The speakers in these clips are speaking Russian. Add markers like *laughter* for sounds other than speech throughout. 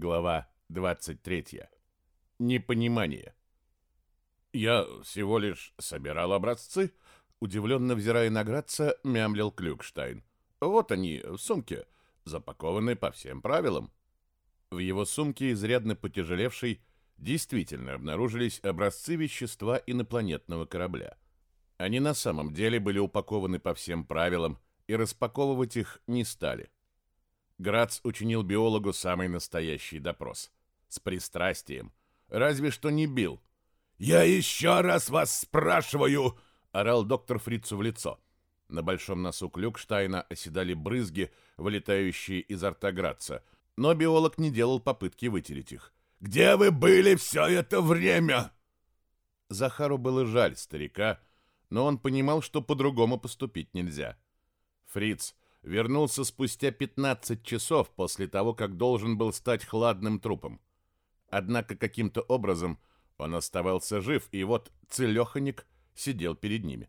Глава 23. Непонимание. «Я всего лишь собирал образцы», — удивленно взирая на Граца, мямлил Клюкштайн. «Вот они, в сумке, запакованы по всем правилам». В его сумке, изрядно потяжелевшей, действительно обнаружились образцы вещества инопланетного корабля. Они на самом деле были упакованы по всем правилам, и распаковывать их не стали. — Грац учинил биологу самый настоящий допрос. С пристрастием. Разве что не бил. «Я еще раз вас спрашиваю!» — орал доктор фрицу в лицо. На большом носу Клюкштайна оседали брызги, вылетающие из рта Граца, но биолог не делал попытки вытереть их. «Где вы были все это время?» Захару было жаль старика, но он понимал, что по-другому поступить нельзя. Фриц вернулся спустя 15 часов после того, как должен был стать хладным трупом. Однако каким-то образом он оставался жив, и вот целеханик сидел перед ними.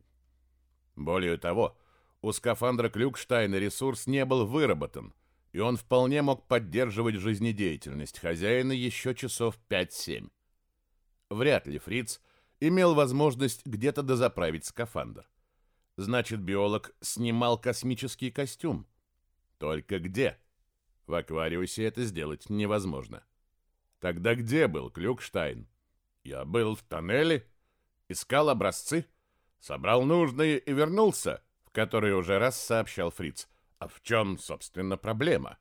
Более того, у скафандра Клюкштайна ресурс не был выработан, и он вполне мог поддерживать жизнедеятельность хозяина еще часов 5-7. Вряд ли Фриц имел возможность где-то дозаправить скафандр. Значит, биолог снимал космический костюм. Только где? В аквариусе это сделать невозможно. Тогда где был Клюкштайн? Я был в тоннеле, искал образцы, собрал нужные и вернулся, в который уже раз сообщал Фриц. А в чем, собственно, проблема?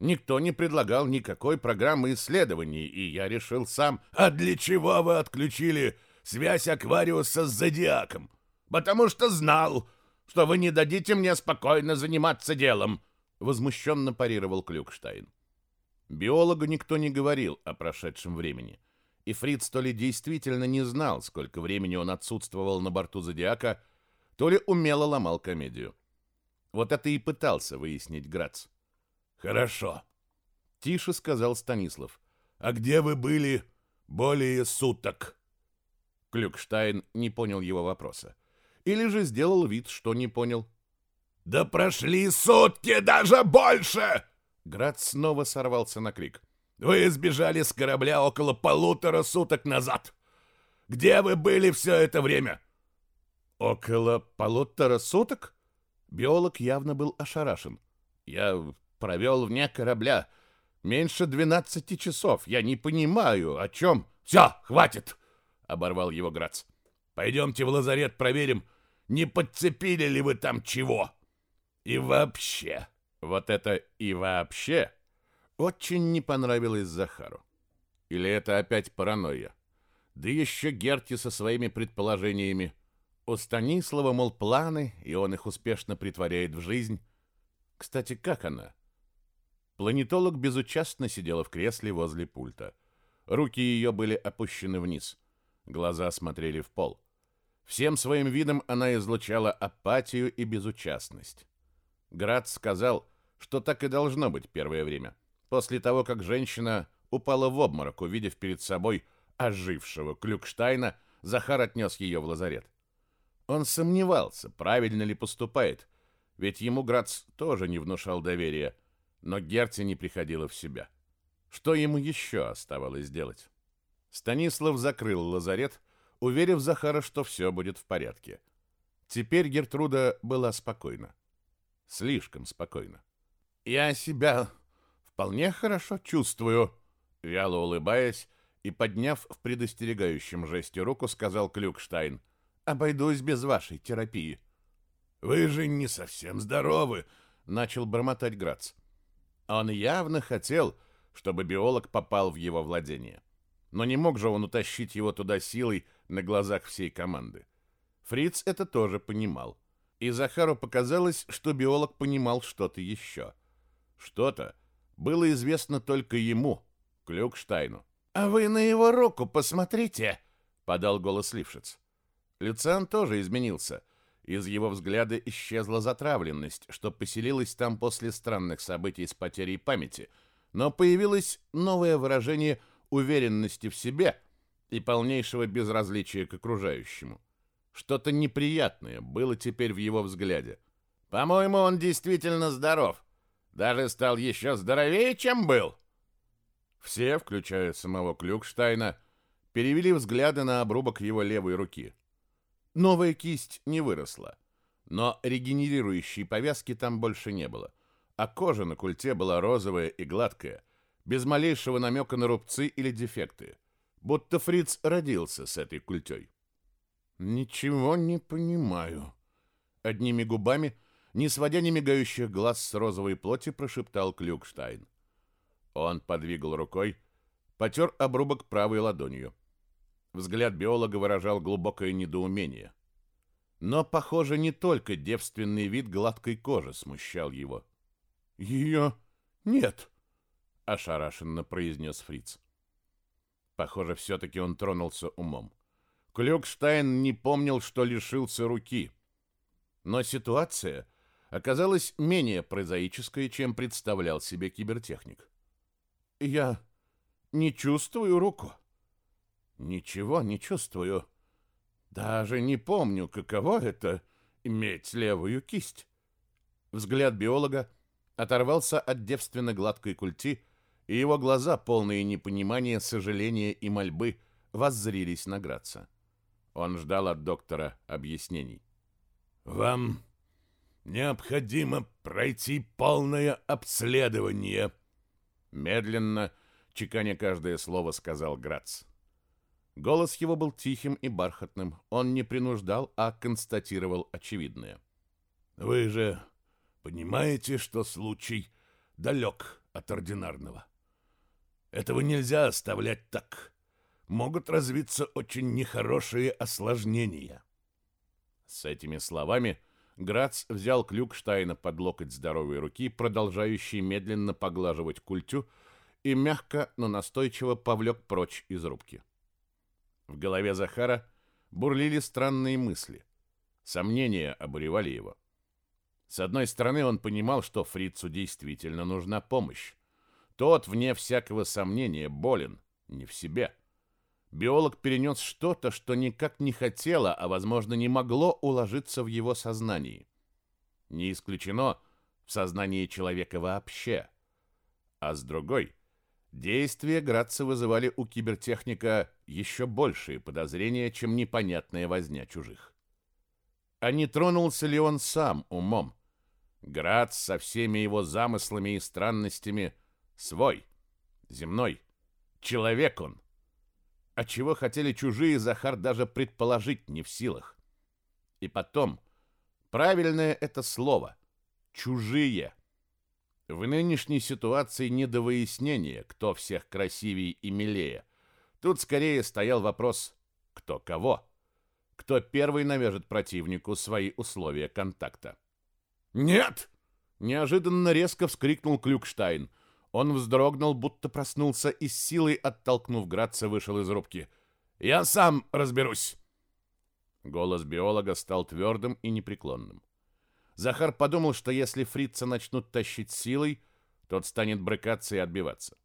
Никто не предлагал никакой программы исследований, и я решил сам... А для чего вы отключили связь Аквариуса с Зодиаком? потому что знал, что вы не дадите мне спокойно заниматься делом», — возмущенно парировал Клюкштайн. Биологу никто не говорил о прошедшем времени, и Фриц то ли действительно не знал, сколько времени он отсутствовал на борту «Зодиака», то ли умело ломал комедию. Вот это и пытался выяснить Грац. «Хорошо», — тише сказал Станислав. «А где вы были более суток?» Клюкштайн не понял его вопроса или же сделал вид, что не понял. «Да прошли сутки, даже больше!» Град снова сорвался на крик. «Вы сбежали с корабля около полутора суток назад! Где вы были все это время?» «Около полутора суток?» Биолог явно был ошарашен. «Я провел вне корабля меньше 12 часов. Я не понимаю, о чем...» «Все, хватит!» — оборвал его Грац. «Пойдемте в лазарет проверим, не подцепили ли вы там чего? И вообще, вот это «и вообще» очень не понравилось Захару. Или это опять паранойя? Да еще Герти со своими предположениями. У Станислава, мол, планы, и он их успешно притворяет в жизнь. Кстати, как она? Планетолог безучастно сидела в кресле возле пульта. Руки ее были опущены вниз. Глаза смотрели в пол. — Всем своим видом она излучала апатию и безучастность. Град сказал, что так и должно быть первое время, после того, как женщина упала в обморок, увидев перед собой ожившего Клюкштайна, Захар отнес ее в лазарет. Он сомневался, правильно ли поступает, ведь ему Грац тоже не внушал доверия, но Герти не приходило в себя. Что ему еще оставалось делать? Станислав закрыл лазарет, уверив Захара, что все будет в порядке. Теперь Гертруда была спокойна. Слишком спокойна. «Я себя вполне хорошо чувствую», — вяло улыбаясь и, подняв в предостерегающем жесте руку, сказал Клюкштайн. «Обойдусь без вашей терапии». «Вы же не совсем здоровы», — начал бормотать Грац. Он явно хотел, чтобы биолог попал в его владение. Но не мог же он утащить его туда силой, на глазах всей команды. Фриц это тоже понимал. И Захару показалось, что биолог понимал что-то еще. Что-то было известно только ему, Клюкштайну. «А вы на его руку посмотрите!» — подал голос Лившиц. Люциан тоже изменился. Из его взгляда исчезла затравленность, что поселилась там после странных событий с потерей памяти, но появилось новое выражение уверенности в себе — и полнейшего безразличия к окружающему. Что-то неприятное было теперь в его взгляде. «По-моему, он действительно здоров. Даже стал еще здоровее, чем был». Все, включая самого Клюкштайна, перевели взгляды на обрубок его левой руки. Новая кисть не выросла, но регенерирующей повязки там больше не было, а кожа на культе была розовая и гладкая, без малейшего намека на рубцы или дефекты будто фриц родился с этой культей. «Ничего не понимаю». Одними губами, не сводя не мигающих глаз с розовой плоти, прошептал Клюкштайн. Он подвигал рукой, потер обрубок правой ладонью. Взгляд биолога выражал глубокое недоумение. Но, похоже, не только девственный вид гладкой кожи смущал его. «Ее нет», — ошарашенно произнес фриц. Похоже, все-таки он тронулся умом. Клюкштайн не помнил, что лишился руки. Но ситуация оказалась менее прозаической, чем представлял себе кибертехник. «Я не чувствую руку». «Ничего не чувствую. Даже не помню, каково это — иметь левую кисть». Взгляд биолога оторвался от девственно гладкой культи, и его глаза, полные непонимания, сожаления и мольбы, воззрились на Граца. Он ждал от доктора объяснений. «Вам необходимо пройти полное обследование», — медленно, чеканя каждое слово, сказал Грац. Голос его был тихим и бархатным. Он не принуждал, а констатировал очевидное. «Вы же понимаете, что случай далек от ординарного?» Этого нельзя оставлять так. Могут развиться очень нехорошие осложнения. С этими словами Грац взял Клюкштайна под локоть здоровой руки, продолжающей медленно поглаживать культю, и мягко, но настойчиво повлек прочь из рубки. В голове Захара бурлили странные мысли. Сомнения обуревали его. С одной стороны, он понимал, что фрицу действительно нужна помощь. Тот, вне всякого сомнения, болен, не в себе. Биолог перенес что-то, что никак не хотело, а, возможно, не могло уложиться в его сознании. Не исключено в сознании человека вообще. А с другой, действия Градца вызывали у кибертехника еще большие подозрения, чем непонятная возня чужих. А не тронулся ли он сам умом? Градц со всеми его замыслами и странностями – Свой. Земной. Человек он. А чего хотели чужие, Захар даже предположить не в силах. И потом, правильное это слово — чужие. В нынешней ситуации не до выяснения, кто всех красивее и милее. Тут скорее стоял вопрос «кто кого?», кто первый навяжет противнику свои условия контакта. «Нет!» — неожиданно резко вскрикнул Клюкштайн — он вздрогнул, будто проснулся и с силой, оттолкнув Градца, вышел из рубки. «Я сам разберусь!» Голос биолога стал твердым и непреклонным. Захар подумал, что если фрица начнут тащить силой, тот станет брыкаться и отбиваться.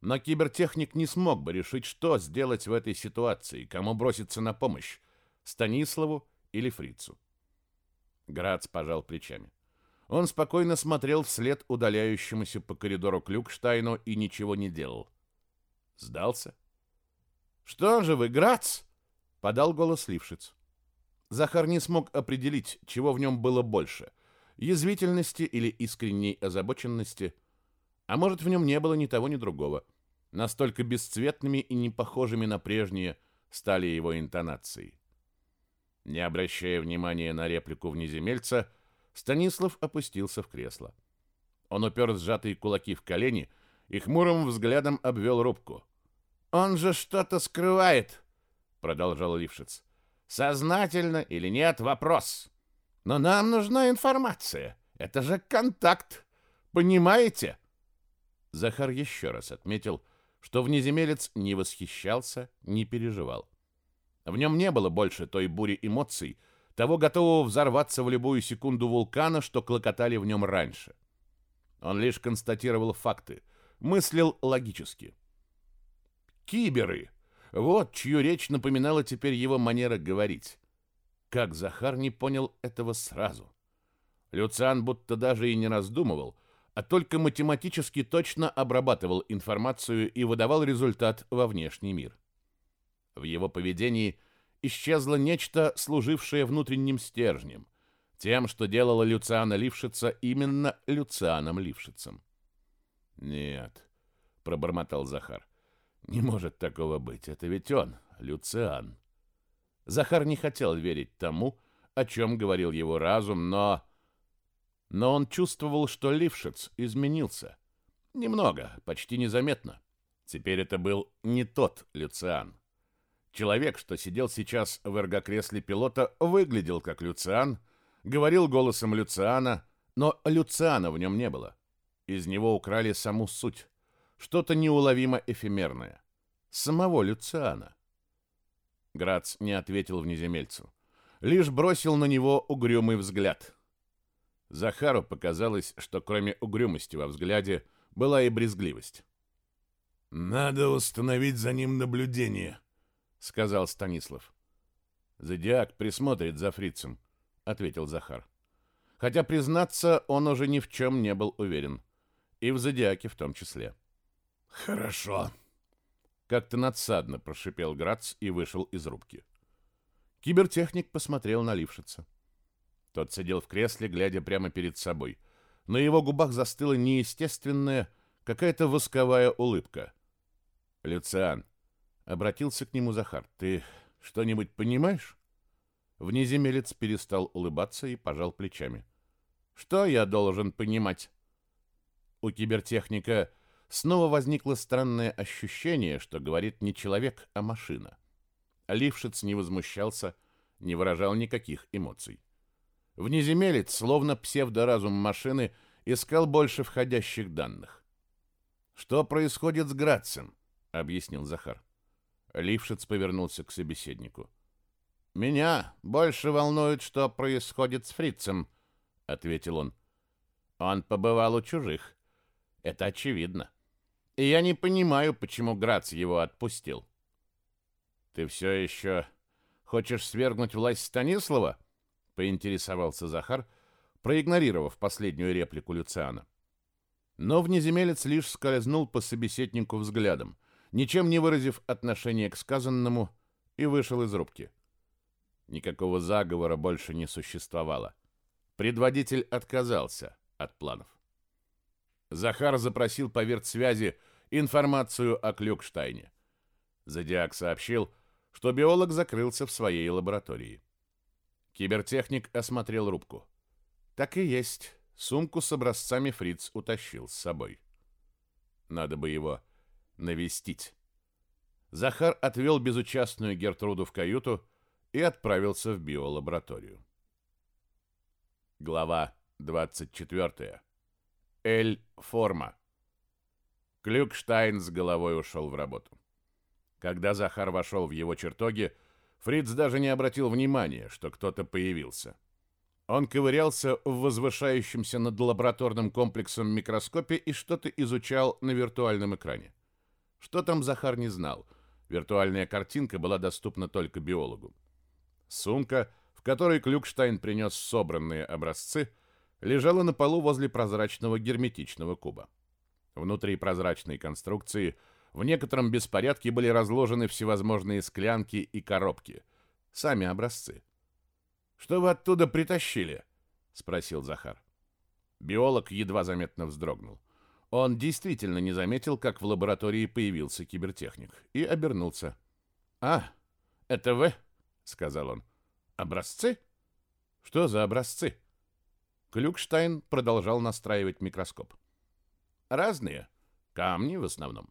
Но кибертехник не смог бы решить, что сделать в этой ситуации, кому броситься на помощь, Станиславу или фрицу. Грац пожал плечами. Он спокойно смотрел вслед удаляющемуся по коридору Клюкштайну и ничего не делал. Сдался? «Что же вы, Грац?» — подал голос Лившиц. Захар не смог определить, чего в нем было больше — язвительности или искренней озабоченности. А может, в нем не было ни того, ни другого. Настолько бесцветными и непохожими на прежние стали его интонации. Не обращая внимания на реплику внеземельца, — Станислав опустился в кресло. Он упер сжатые кулаки в колени и хмурым взглядом обвел рубку. «Он же что-то скрывает!» — продолжал Лившиц. «Сознательно или нет — вопрос. Но нам нужна информация. Это же контакт. Понимаете?» Захар еще раз отметил, что внеземелец не восхищался, не переживал. В нем не было больше той бури эмоций, того готового взорваться в любую секунду вулкана, что клокотали в нем раньше. Он лишь констатировал факты, мыслил логически. «Киберы!» Вот чью речь напоминала теперь его манера говорить. Как Захар не понял этого сразу. Люциан будто даже и не раздумывал, а только математически точно обрабатывал информацию и выдавал результат во внешний мир. В его поведении – исчезло нечто, служившее внутренним стержнем, тем, что делало Люциана Лившица именно Люцианом Лившицем. «Нет», — пробормотал Захар, — «не может такого быть, это ведь он, Люциан». Захар не хотел верить тому, о чем говорил его разум, но... Но он чувствовал, что Лившиц изменился. Немного, почти незаметно. Теперь это был не тот Люциан. Человек, что сидел сейчас в эргокресле пилота, выглядел как Люциан, говорил голосом Люциана, но Люциана в нем не было. Из него украли саму суть, что-то неуловимо эфемерное. Самого Люциана. Грац не ответил внеземельцу, лишь бросил на него угрюмый взгляд. Захару показалось, что кроме угрюмости во взгляде была и брезгливость. «Надо установить за ним наблюдение», — сказал Станислав. «Зодиак присмотрит за фрицем», — ответил Захар. Хотя, признаться, он уже ни в чем не был уверен. И в зодиаке в том числе. «Хорошо», — как-то надсадно прошипел Грац и вышел из рубки. Кибертехник посмотрел на Лившица. Тот сидел в кресле, глядя прямо перед собой. На его губах застыла неестественная, какая-то восковая улыбка. «Люциан», обратился к нему Захар. «Ты что-нибудь понимаешь?» Внеземелец перестал улыбаться и пожал плечами. «Что я должен понимать?» У кибертехника снова возникло странное ощущение, что говорит не человек, а машина. Лившиц не возмущался, не выражал никаких эмоций. Внеземелец, словно псевдоразум машины, искал больше входящих данных. «Что происходит с Грацем?» — объяснил Захар. Лившиц повернулся к собеседнику. «Меня больше волнует, что происходит с фрицем», — ответил он. «Он побывал у чужих. Это очевидно. И я не понимаю, почему Грац его отпустил». «Ты все еще хочешь свергнуть власть Станислава?» — поинтересовался Захар, проигнорировав последнюю реплику Люциана. Но внеземелец лишь скользнул по собеседнику взглядом — ничем не выразив отношения к сказанному, и вышел из рубки. Никакого заговора больше не существовало. Предводитель отказался от планов. Захар запросил по верт-связи информацию о Клюкштайне. Зодиак сообщил, что биолог закрылся в своей лаборатории. Кибертехник осмотрел рубку. Так и есть. Сумку с образцами Фриц утащил с собой. Надо бы его навестить. Захар отвел безучастную Гертруду в каюту и отправился в биолабораторию. Глава 24. Эль-форма. Клюкштайн с головой ушел в работу. Когда Захар вошел в его чертоги, Фриц даже не обратил внимания, что кто-то появился. Он ковырялся в возвышающемся над лабораторным комплексом микроскопе и что-то изучал на виртуальном экране. Что там Захар не знал. Виртуальная картинка была доступна только биологу. Сумка, в которой Клюкштайн принес собранные образцы, лежала на полу возле прозрачного герметичного куба. Внутри прозрачной конструкции в некотором беспорядке были разложены всевозможные склянки и коробки, сами образцы. «Что вы оттуда притащили?» — спросил Захар. Биолог едва заметно вздрогнул. Он действительно не заметил, как в лаборатории появился кибертехник, и обернулся. «А, это вы?» — сказал он. «Образцы?» «Что за образцы?» Клюкштайн продолжал настраивать микроскоп. «Разные. Камни в основном.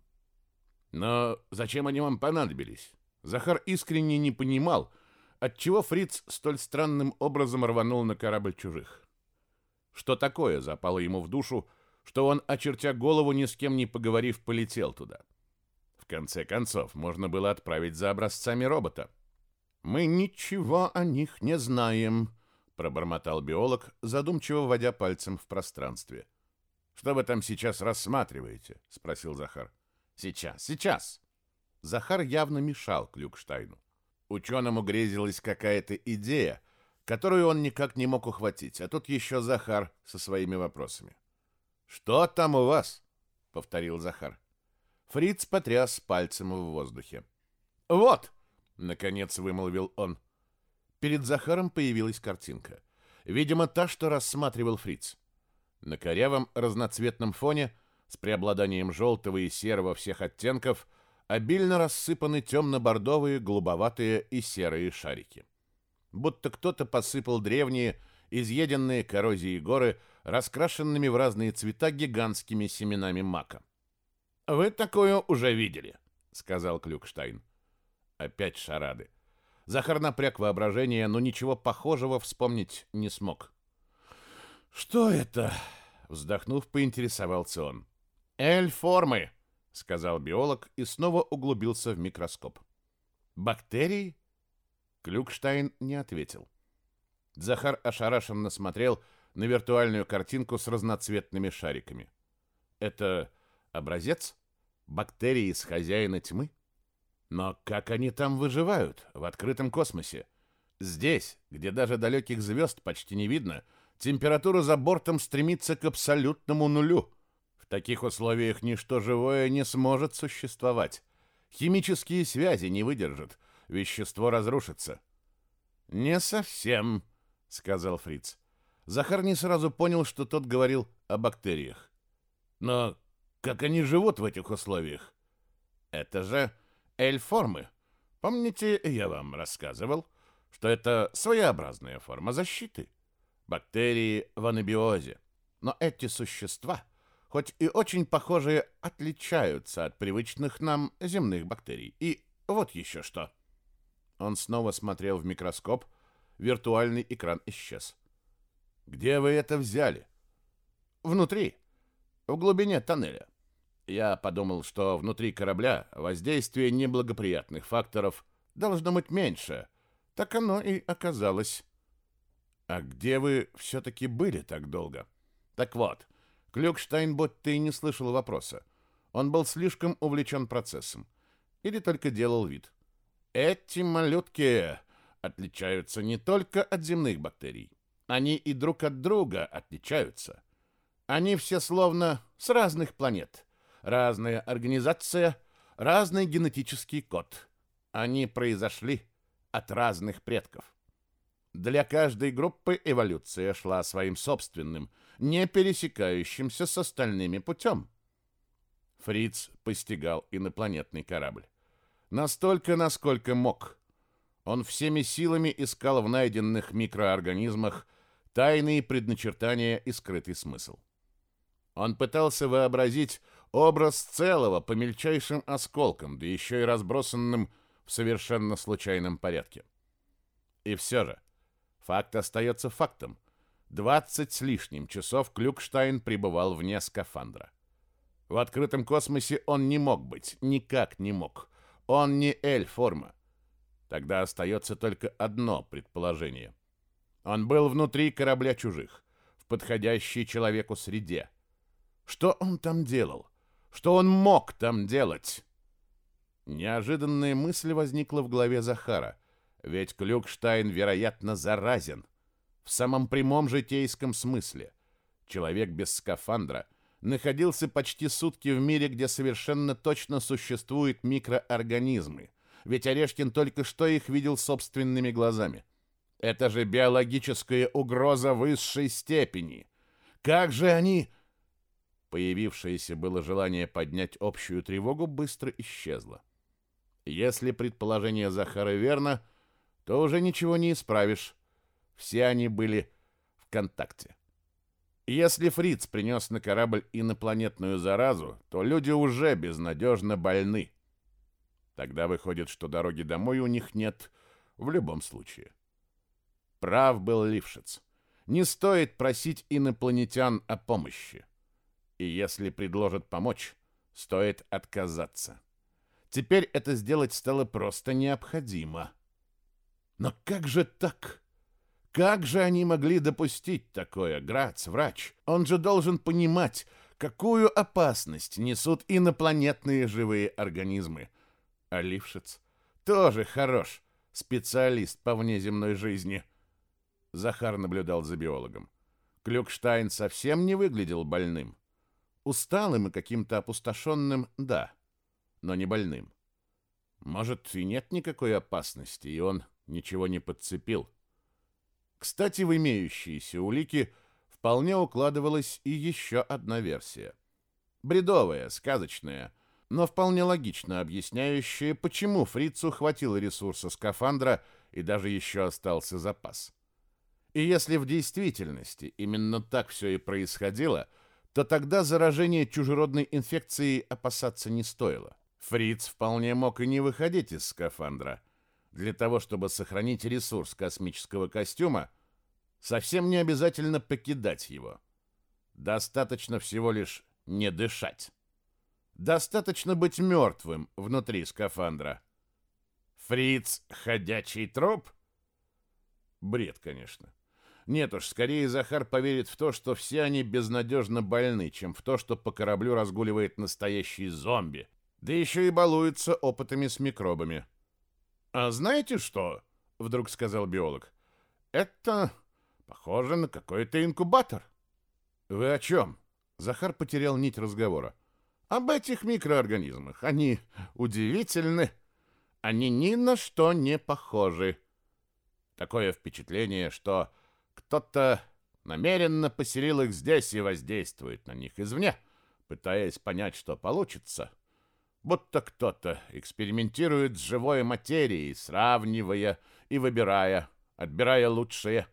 Но зачем они вам понадобились?» Захар искренне не понимал, отчего Фриц столь странным образом рванул на корабль чужих. Что такое запало ему в душу, — что он, очертя голову, ни с кем не поговорив, полетел туда. В конце концов, можно было отправить за образцами робота. «Мы ничего о них не знаем», — пробормотал биолог, задумчиво вводя пальцем в пространстве. «Что вы там сейчас рассматриваете?» — спросил Захар. «Сейчас, сейчас!» Захар явно мешал Клюкштайну. Ученому грезилась какая-то идея, которую он никак не мог ухватить, а тут еще Захар со своими вопросами. «Что там у вас?» — повторил Захар. Фриц потряс пальцем в воздухе. «Вот!» — наконец вымолвил он. Перед Захаром появилась картинка. Видимо, та, что рассматривал Фриц. На корявом разноцветном фоне, с преобладанием желтого и серого всех оттенков, обильно рассыпаны темно-бордовые, голубоватые и серые шарики. Будто кто-то посыпал древние, изъеденные коррозией горы, раскрашенными в разные цвета гигантскими семенами мака. «Вы такое уже видели», — сказал Клюкштайн. Опять шарады. Захар напряг воображение, но ничего похожего вспомнить не смог. «Что это?» — вздохнув, поинтересовался он. «Эль-формы», — сказал биолог и снова углубился в микроскоп. «Бактерии?» Клюкштайн не ответил. Захар ошарашенно смотрел на виртуальную картинку с разноцветными шариками. «Это образец? Бактерии из хозяина тьмы?» Но как они там выживают, в открытом космосе? Здесь, где даже далеких звезд почти не видно, температура за бортом стремится к абсолютному нулю. В таких условиях ничто живое не сможет существовать. Химические связи не выдержат, вещество разрушится. «Не совсем», — сказал Фриц. Захар не сразу понял, что тот говорил о бактериях. Но как они живут в этих условиях? Это же эль-формы. Помните, я вам рассказывал, что это своеобразная форма защиты. Бактерии в анабиозе. Но эти существа, хоть и очень похожие, отличаются от привычных нам земных бактерий. И вот еще что. Он снова смотрел в микроскоп, Виртуальный экран исчез. «Где вы это взяли?» «Внутри. В глубине тоннеля». Я подумал, что внутри корабля воздействие неблагоприятных факторов должно быть меньше. Так оно и оказалось. «А где вы все-таки были так долго?» «Так вот, Клюкштайнбот ты не слышал вопроса. Он был слишком увлечен процессом. Или только делал вид. «Эти малютки! отличаются не только от земных бактерий. Они и друг от друга отличаются. Они все словно с разных планет, разная организация, разный генетический код. Они произошли от разных предков. Для каждой группы эволюция шла своим собственным, не пересекающимся с остальными путем. Фриц постигал инопланетный корабль. Настолько, насколько мог. Он всеми силами искал в найденных микроорганизмах тайные предначертания и скрытый смысл. Он пытался вообразить образ целого по мельчайшим осколкам, да еще и разбросанным в совершенно случайном порядке. И все же, факт остается фактом. 20 с лишним часов Клюкштайн пребывал вне скафандра. В открытом космосе он не мог быть, никак не мог. Он не эль-форма. Тогда остается только одно предположение. Он был внутри корабля чужих, в подходящей человеку среде. Что он там делал? Что он мог там делать? Неожиданная мысль возникла в голове Захара, ведь Клюкштайн, вероятно, заразен. В самом прямом житейском смысле. Человек без скафандра находился почти сутки в мире, где совершенно точно существуют микроорганизмы, ведь Орешкин только что их видел собственными глазами. Это же биологическая угроза высшей степени. Как же они... Появившееся было желание поднять общую тревогу быстро исчезло. Если предположение Захара верно, то уже ничего не исправишь. Все они были в контакте. Если Фриц принес на корабль инопланетную заразу, то люди уже безнадежно больны. Тогда выходит, что дороги домой у них нет в любом случае. Прав был Лившиц. Не стоит просить инопланетян о помощи. И если предложат помочь, стоит отказаться. Теперь это сделать стало просто необходимо. Но как же так? Как же они могли допустить такое, Грац, врач? Он же должен понимать, какую опасность несут инопланетные живые организмы – а Лившиц тоже хорош, специалист по внеземной жизни. Захар наблюдал за биологом. Клюкштайн совсем не выглядел больным. Усталым и каким-то опустошенным, да, но не больным. Может, и нет никакой опасности, и он ничего не подцепил. Кстати, в имеющиеся улики вполне укладывалась и еще одна версия. Бредовая, сказочная, но вполне логично объясняющее, почему фрицу хватило ресурса скафандра и даже еще остался запас. И если в действительности именно так все и происходило, то тогда заражение чужеродной инфекцией опасаться не стоило. Фриц вполне мог и не выходить из скафандра. Для того, чтобы сохранить ресурс космического костюма, совсем не обязательно покидать его. Достаточно всего лишь не дышать достаточно быть мертвым внутри скафандра. Фриц — ходячий труп? Бред, конечно. Нет уж, скорее Захар поверит в то, что все они безнадежно больны, чем в то, что по кораблю разгуливает настоящий зомби, да еще и балуется опытами с микробами. «А знаете что?» — вдруг сказал биолог. «Это похоже на какой-то инкубатор». «Вы о чем?» Захар потерял нить разговора. «Об этих микроорганизмах. Они удивительны. Они ни на что не похожи. Такое впечатление, что кто-то намеренно поселил их здесь и воздействует на них извне, пытаясь понять, что получится. Будто кто-то экспериментирует с живой материей, сравнивая и выбирая, отбирая лучшее.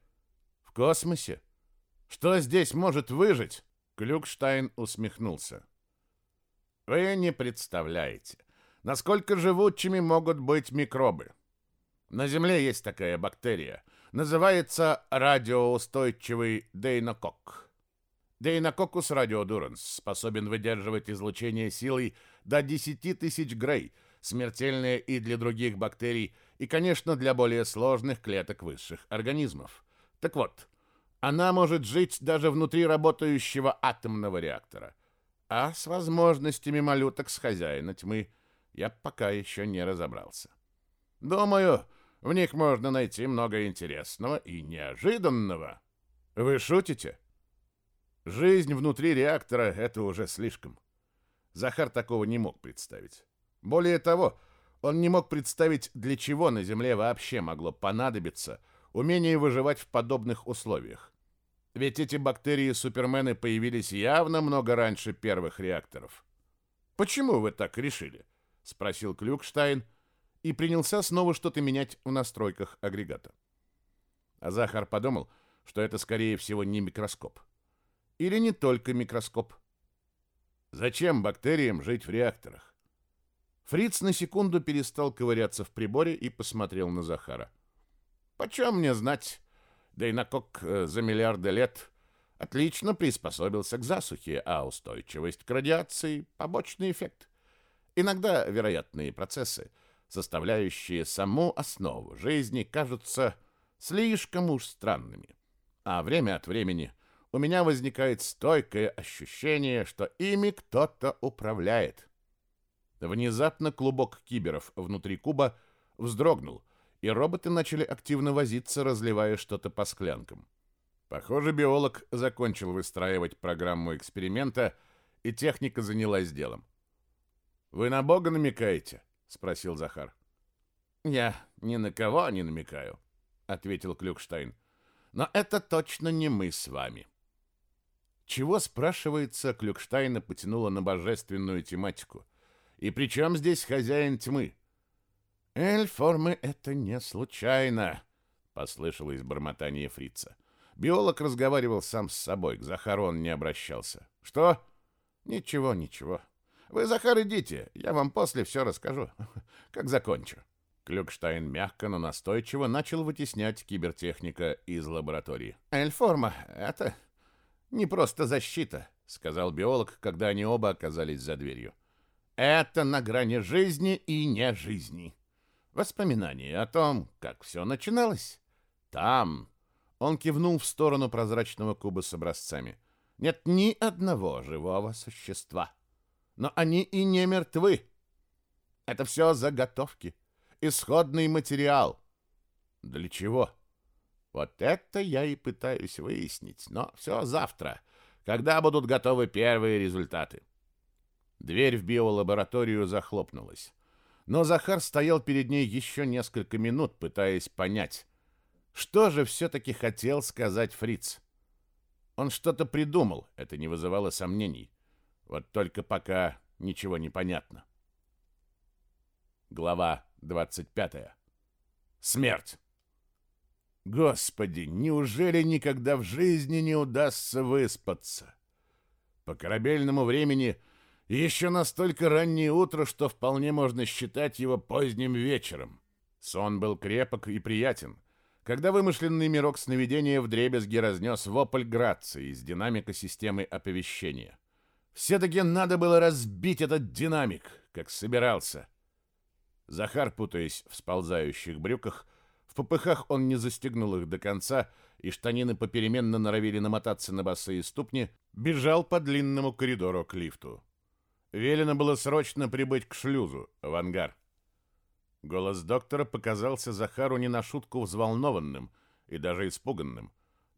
В космосе? Что здесь может выжить? Клюкштайн усмехнулся. Вы не представляете, насколько живучими могут быть микробы. На Земле есть такая бактерия. Называется радиоустойчивый дейнококк. Дейнококкус радиодуранс способен выдерживать излучение силой до 10 тысяч грей, смертельное и для других бактерий, и, конечно, для более сложных клеток высших организмов. Так вот, она может жить даже внутри работающего атомного реактора. А с возможностями малюток с хозяина тьмы я пока еще не разобрался. Думаю, в них можно найти много интересного и неожиданного. Вы шутите? Жизнь внутри реактора — это уже слишком. Захар такого не мог представить. Более того, он не мог представить, для чего на Земле вообще могло понадобиться умение выживать в подобных условиях. Ведь эти бактерии супермены появились явно много раньше первых реакторов. «Почему вы так решили?» — спросил Клюкштайн и принялся снова что-то менять в настройках агрегата. А Захар подумал, что это, скорее всего, не микроскоп. Или не только микроскоп. Зачем бактериям жить в реакторах? Фриц на секунду перестал ковыряться в приборе и посмотрел на Захара. «Почем мне знать?» Да и на кок за миллиарды лет отлично приспособился к засухе, а устойчивость к радиации – побочный эффект. Иногда вероятные процессы, составляющие саму основу жизни, кажутся слишком уж странными. А время от времени у меня возникает стойкое ощущение, что ими кто-то управляет. Внезапно клубок киберов внутри куба вздрогнул – и роботы начали активно возиться, разливая что-то по склянкам. Похоже, биолог закончил выстраивать программу эксперимента, и техника занялась делом. «Вы на Бога намекаете?» — спросил Захар. «Я ни на кого не намекаю», — ответил Клюкштайн. «Но это точно не мы с вами». Чего, спрашивается, Клюкштайна потянула на божественную тематику? И при здесь хозяин тьмы? «Эльформы — это не случайно!» — послышалось бормотание фрица. Биолог разговаривал сам с собой, к Захару он не обращался. «Что?» «Ничего, ничего. Вы, Захар, идите, я вам после все расскажу, *laughs* как закончу». Клюкштайн мягко, но настойчиво начал вытеснять кибертехника из лаборатории. «Эльформа — это не просто защита», — сказал биолог, когда они оба оказались за дверью. «Это на грани жизни и не жизни». Воспоминание о том, как все начиналось. Там...» Он кивнул в сторону прозрачного куба с образцами. «Нет ни одного живого существа. Но они и не мертвы. Это все заготовки. Исходный материал. Для чего?» «Вот это я и пытаюсь выяснить, но все завтра» когда будут готовы первые результаты. Дверь в биолабораторию захлопнулась. Но Захар стоял перед ней еще несколько минут, пытаясь понять, что же все-таки хотел сказать Фриц. Он что-то придумал, это не вызывало сомнений. Вот только пока ничего не понятно. Глава 25. Смерть. Господи, неужели никогда в жизни не удастся выспаться? По корабельному времени еще настолько раннее утро, что вполне можно считать его поздним вечером. Сон был крепок и приятен. Когда вымышленный мирок сновидения вдребезги разнес вопль Грации из динамика системы оповещения. Все-таки надо было разбить этот динамик, как собирался. Захар, путаясь в сползающих брюках, в попыхах он не застегнул их до конца, и штанины попеременно норовили намотаться на босые ступни, бежал по длинному коридору к лифту. Велено было срочно прибыть к шлюзу, в ангар. Голос доктора показался Захару не на шутку взволнованным и даже испуганным,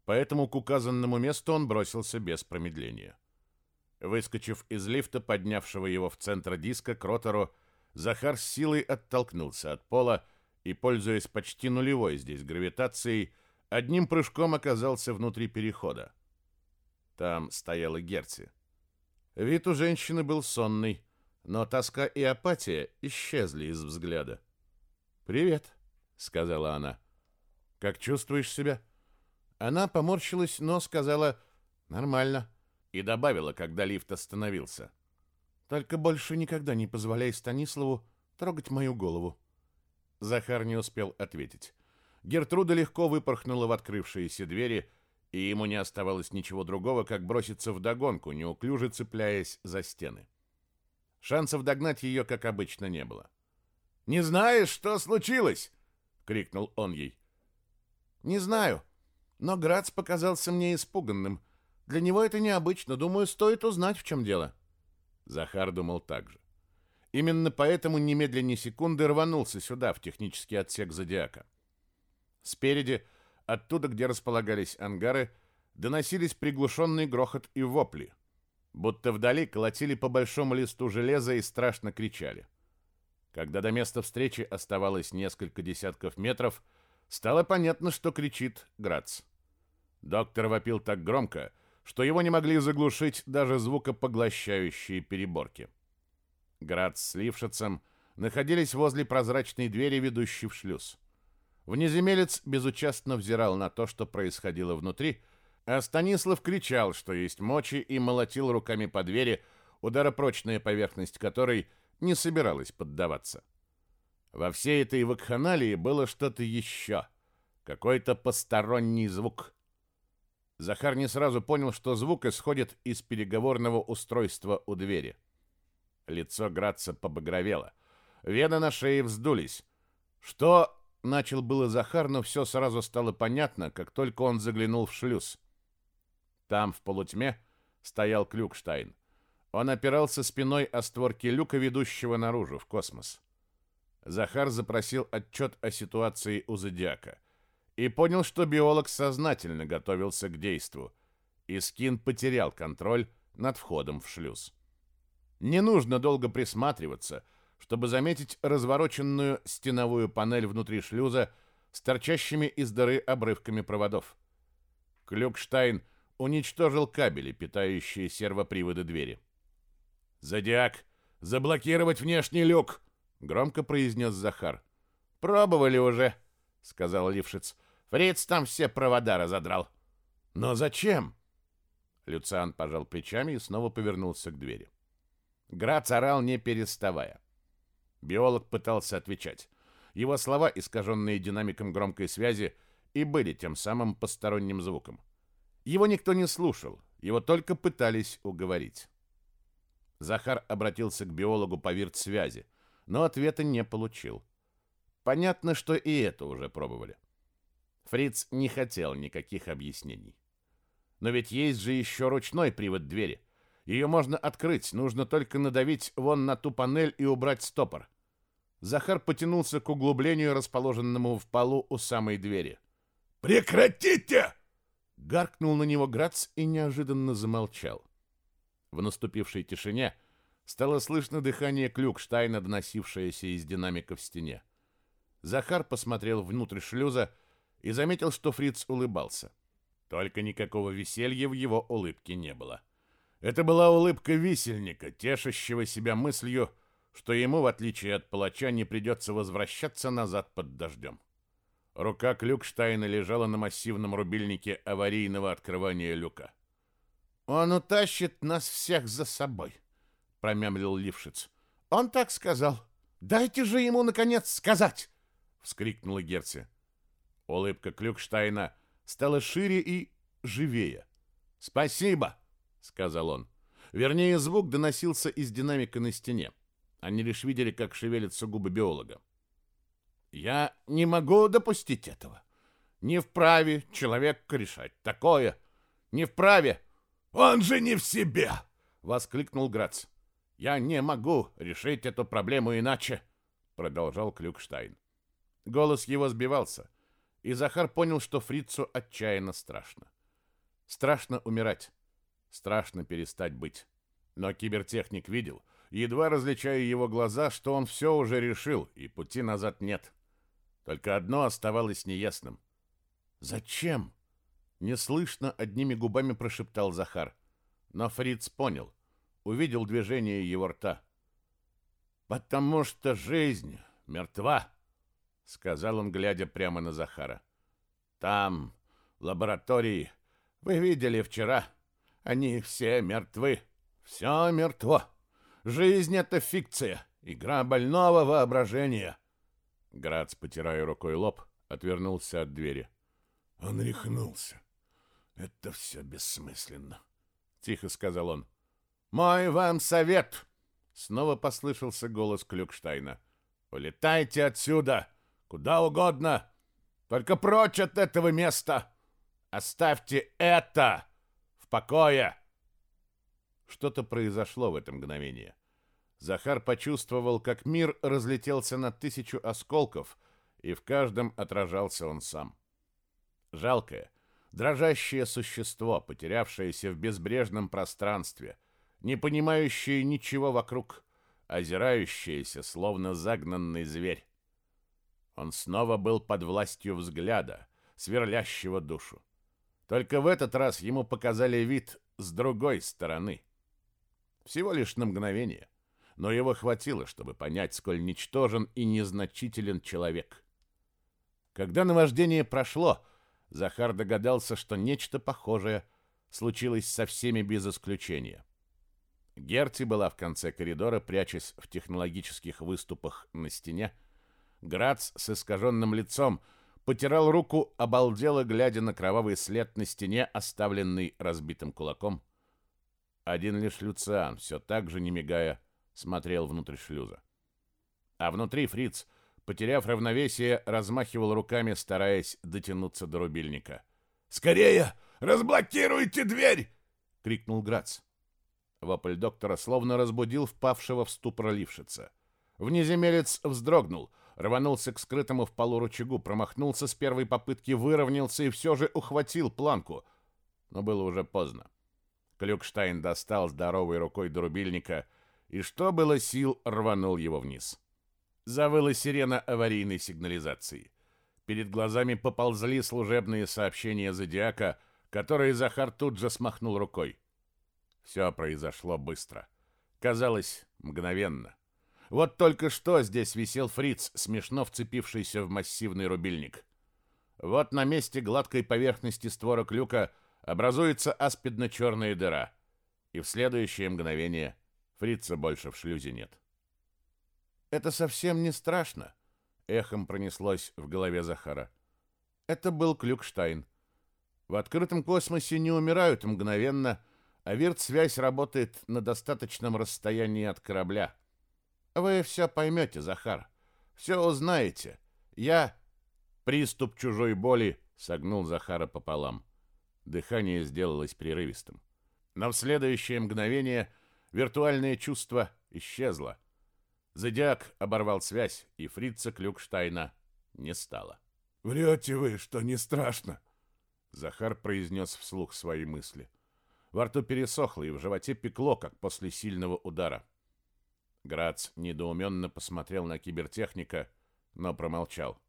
поэтому к указанному месту он бросился без промедления. Выскочив из лифта, поднявшего его в центр диска к ротору, Захар с силой оттолкнулся от пола и, пользуясь почти нулевой здесь гравитацией, одним прыжком оказался внутри перехода. Там стояла Герти. Вид у женщины был сонный, но тоска и апатия исчезли из взгляда. «Привет», — сказала она. «Как чувствуешь себя?» Она поморщилась, но сказала «нормально» и добавила, когда лифт остановился. «Только больше никогда не позволяй Станиславу трогать мою голову». Захар не успел ответить. Гертруда легко выпорхнула в открывшиеся двери, — и ему не оставалось ничего другого, как броситься в догонку, неуклюже цепляясь за стены. Шансов догнать ее, как обычно, не было. «Не знаешь, что случилось?» — крикнул он ей. «Не знаю, но Грац показался мне испуганным. Для него это необычно. Думаю, стоит узнать, в чем дело». Захар думал так же. Именно поэтому немедленно секунды рванулся сюда, в технический отсек «Зодиака». Спереди Оттуда, где располагались ангары, доносились приглушенный грохот и вопли. Будто вдали колотили по большому листу железа и страшно кричали. Когда до места встречи оставалось несколько десятков метров, стало понятно, что кричит Грац. Доктор вопил так громко, что его не могли заглушить даже звукопоглощающие переборки. Грац с Лившицем находились возле прозрачной двери, ведущей в шлюз. Внеземелец безучастно взирал на то, что происходило внутри, а Станислав кричал, что есть мочи, и молотил руками по двери, ударопрочная поверхность которой не собиралась поддаваться. Во всей этой вакханалии было что-то еще, какой-то посторонний звук. Захар не сразу понял, что звук исходит из переговорного устройства у двери. Лицо Граца побагровело, вены на шее вздулись. Что начал было Захар, но все сразу стало понятно, как только он заглянул в шлюз. Там, в полутьме, стоял Клюкштайн. Он опирался спиной о створки люка, ведущего наружу, в космос. Захар запросил отчет о ситуации у Зодиака и понял, что биолог сознательно готовился к действу, и Скин потерял контроль над входом в шлюз. Не нужно долго присматриваться — чтобы заметить развороченную стеновую панель внутри шлюза с торчащими из дыры обрывками проводов. Клюкштайн уничтожил кабели, питающие сервоприводы двери. «Зодиак, заблокировать внешний люк!» — громко произнес Захар. «Пробовали уже», — сказал Лившиц. «Фриц там все провода разодрал». «Но зачем?» Люциан пожал плечами и снова повернулся к двери. Грац орал, не переставая. Биолог пытался отвечать. Его слова, искаженные динамиком громкой связи, и были тем самым посторонним звуком. Его никто не слушал, его только пытались уговорить. Захар обратился к биологу по вирт-связи, но ответа не получил. Понятно, что и это уже пробовали. Фриц не хотел никаких объяснений. Но ведь есть же еще ручной привод двери. Ее можно открыть, нужно только надавить вон на ту панель и убрать стопор. Захар потянулся к углублению, расположенному в полу у самой двери. «Прекратите!» Гаркнул на него Грац и неожиданно замолчал. В наступившей тишине стало слышно дыхание Клюкштайна, доносившееся из динамика в стене. Захар посмотрел внутрь шлюза и заметил, что фриц улыбался. Только никакого веселья в его улыбке не было. Это была улыбка что ему, в отличие от палача, не придется возвращаться назад под дождем. Рука Клюкштайна лежала на массивном рубильнике аварийного открывания люка. «Он утащит нас всех за собой», — промямлил Лившиц. «Он так сказал. Дайте же ему, наконец, сказать!» — вскрикнула Герти. Улыбка Клюкштайна стала шире и живее. «Спасибо!» — сказал он. Вернее, звук доносился из динамика на стене. Они лишь видели, как шевелятся губы биолога. «Я не могу допустить этого. Не вправе человек решать такое. Не вправе. Он же не в себе!» — воскликнул Грац. «Я не могу решить эту проблему иначе», — продолжал Клюкштайн. Голос его сбивался, и Захар понял, что фрицу отчаянно страшно. Страшно умирать, страшно перестать быть. Но кибертехник видел — едва различая его глаза, что он все уже решил, и пути назад нет. Только одно оставалось неясным. «Зачем?» — неслышно одними губами прошептал Захар. Но Фриц понял, увидел движение его рта. «Потому что жизнь мертва», — сказал он, глядя прямо на Захара. «Там, в лаборатории, вы видели вчера, они все мертвы, все мертво». Жизнь — это фикция, игра больного воображения. Грац, потирая рукой лоб, отвернулся от двери. Он рехнулся. Это все бессмысленно, — тихо сказал он. «Мой вам совет!» — снова послышался голос Клюкштайна. «Улетайте отсюда! Куда угодно! Только прочь от этого места! Оставьте это в покое!» Что-то произошло в это мгновение. Захар почувствовал, как мир разлетелся на тысячу осколков, и в каждом отражался он сам. Жалкое, дрожащее существо, потерявшееся в безбрежном пространстве, не понимающее ничего вокруг, озирающееся, словно загнанный зверь. Он снова был под властью взгляда, сверлящего душу. Только в этот раз ему показали вид с другой стороны — всего лишь на мгновение. Но его хватило, чтобы понять, сколь ничтожен и незначителен человек. Когда наваждение прошло, Захар догадался, что нечто похожее случилось со всеми без исключения. Герти была в конце коридора, прячась в технологических выступах на стене. Грац с искаженным лицом потирал руку, обалдело, глядя на кровавый след на стене, оставленный разбитым кулаком. Один лишь Люциан, все так же не мигая, смотрел внутрь шлюза. А внутри Фриц, потеряв равновесие, размахивал руками, стараясь дотянуться до рубильника. «Скорее! Разблокируйте дверь!» — крикнул Грац. Вопль доктора словно разбудил впавшего в ступор лившица. Внеземелец вздрогнул, рванулся к скрытому в полу рычагу, промахнулся с первой попытки, выровнялся и все же ухватил планку. Но было уже поздно. Клюкштайн достал здоровой рукой дурбильника и, что было сил, рванул его вниз. Завыла сирена аварийной сигнализации. Перед глазами поползли служебные сообщения Зодиака, которые Захар тут же смахнул рукой. Все произошло быстро. Казалось, мгновенно. Вот только что здесь висел фриц, смешно вцепившийся в массивный рубильник. Вот на месте гладкой поверхности створок люка – образуется аспидно-черная дыра, и в следующее мгновение фрица больше в шлюзе нет. «Это совсем не страшно», — эхом пронеслось в голове Захара. Это был Клюкштайн. В открытом космосе не умирают мгновенно, а вирт-связь работает на достаточном расстоянии от корабля. Вы все поймете, Захар. Все узнаете. Я... Приступ чужой боли согнул Захара пополам. — Дыхание сделалось прерывистым. Но в следующее мгновение виртуальное чувство исчезло. Зодиак оборвал связь, и фрица Клюкштайна не стало. «Врете вы, что не страшно!» Захар произнес вслух свои мысли. Во рту пересохло, и в животе пекло, как после сильного удара. Грац недоуменно посмотрел на кибертехника, но промолчал.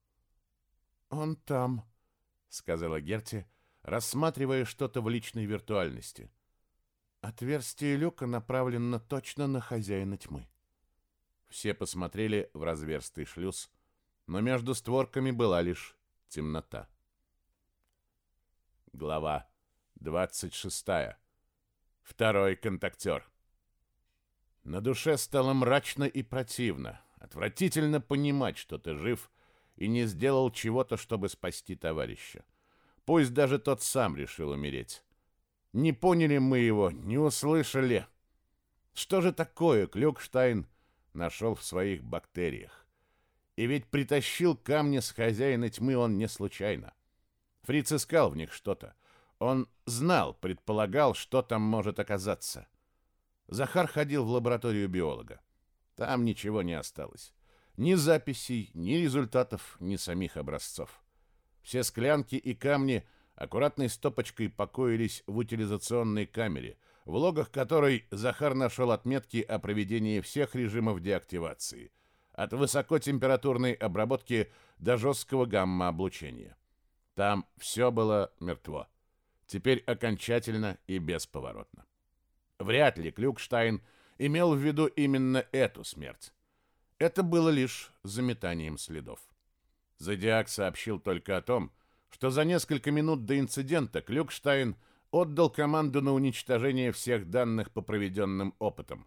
«Он там», — сказала Герти, рассматривая что-то в личной виртуальности. Отверстие люка направлено точно на хозяина тьмы. Все посмотрели в разверстый шлюз, но между створками была лишь темнота. Глава 26. Второй контактер. На душе стало мрачно и противно. Отвратительно понимать, что ты жив и не сделал чего-то, чтобы спасти товарища. Пусть даже тот сам решил умереть. Не поняли мы его, не услышали. Что же такое Клюкштайн нашел в своих бактериях? И ведь притащил камни с хозяина тьмы он не случайно. Фриц искал в них что-то. Он знал, предполагал, что там может оказаться. Захар ходил в лабораторию биолога. Там ничего не осталось. Ни записей, ни результатов, ни самих образцов. Все склянки и камни аккуратной стопочкой покоились в утилизационной камере, в логах которой Захар нашел отметки о проведении всех режимов деактивации, от высокотемпературной обработки до жесткого гамма-облучения. Там все было мертво. Теперь окончательно и бесповоротно. Вряд ли Клюкштайн имел в виду именно эту смерть. Это было лишь заметанием следов. Зодиак сообщил только о том, что за несколько минут до инцидента Клюкштайн отдал команду на уничтожение всех данных по проведенным опытам.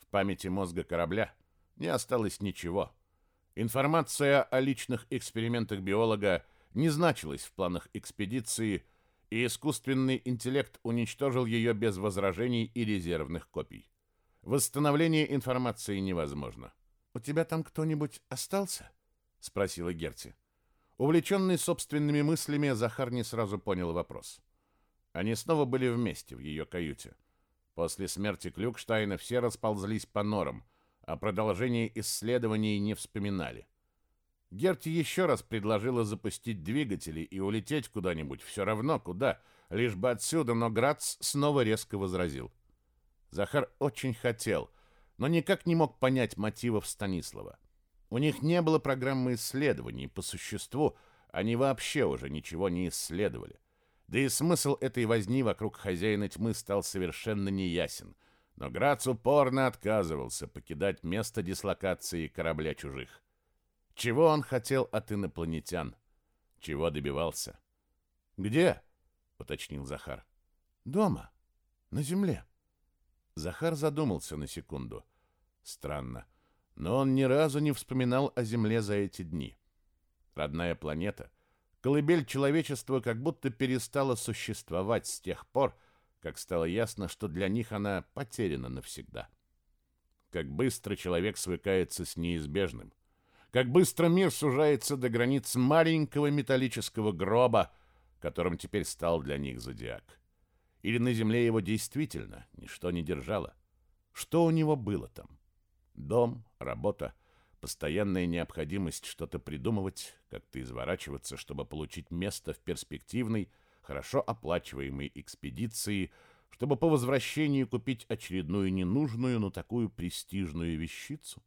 В памяти мозга корабля не осталось ничего. Информация о личных экспериментах биолога не значилась в планах экспедиции, и искусственный интеллект уничтожил ее без возражений и резервных копий. Восстановление информации невозможно. «У тебя там кто-нибудь остался?» спросила Герти. Увлеченный собственными мыслями, Захар не сразу понял вопрос. Они снова были вместе в ее каюте. После смерти Клюкштайна все расползлись по норам, а продолжение исследований не вспоминали. Герти еще раз предложила запустить двигатели и улететь куда-нибудь, все равно куда, лишь бы отсюда, но Грац снова резко возразил. Захар очень хотел, но никак не мог понять мотивов Станислава. У них не было программы исследований по существу, они вообще уже ничего не исследовали. Да и смысл этой возни вокруг хозяина тьмы стал совершенно неясен. Но Грац упорно отказывался покидать место дислокации корабля чужих. Чего он хотел от инопланетян? Чего добивался? «Где?» — уточнил Захар. «Дома. На земле». Захар задумался на секунду. Странно но он ни разу не вспоминал о Земле за эти дни. Родная планета, колыбель человечества как будто перестала существовать с тех пор, как стало ясно, что для них она потеряна навсегда. Как быстро человек свыкается с неизбежным, как быстро мир сужается до границ маленького металлического гроба, которым теперь стал для них зодиак. Или на земле его действительно ничто не держало. Что у него было там? Дом, работа, постоянная необходимость что-то придумывать, как-то изворачиваться, чтобы получить место в перспективной, хорошо оплачиваемой экспедиции, чтобы по возвращении купить очередную ненужную, но такую престижную вещицу.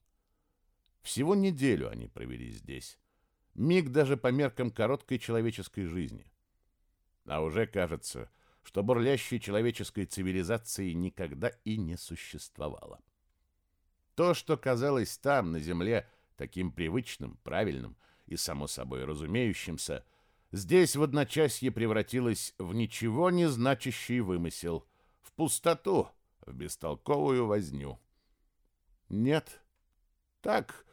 Всего неделю они провели здесь. Миг даже по меркам короткой человеческой жизни. А уже кажется, что бурлящей человеческой цивилизации никогда и не существовало. То, что казалось там, на земле, таким привычным, правильным и, само собой, разумеющимся, здесь в одночасье превратилось в ничего не значащий вымысел, в пустоту, в бестолковую возню. Нет, так,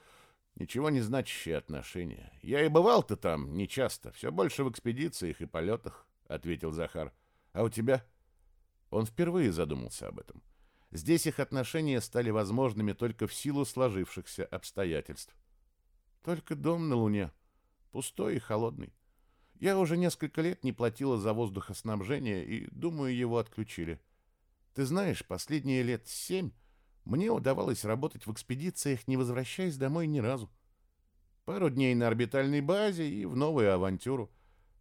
ничего не значащее отношения. Я и бывал-то там нечасто, все больше в экспедициях и полетах, — ответил Захар. А у тебя? Он впервые задумался об этом. — Здесь их отношения стали возможными только в силу сложившихся обстоятельств. Только дом на Луне, пустой и холодный. Я уже несколько лет не платила за воздухоснабжение и, думаю, его отключили. Ты знаешь, последние лет семь мне удавалось работать в экспедициях, не возвращаясь домой ни разу. Пару дней на орбитальной базе и в новую авантюру.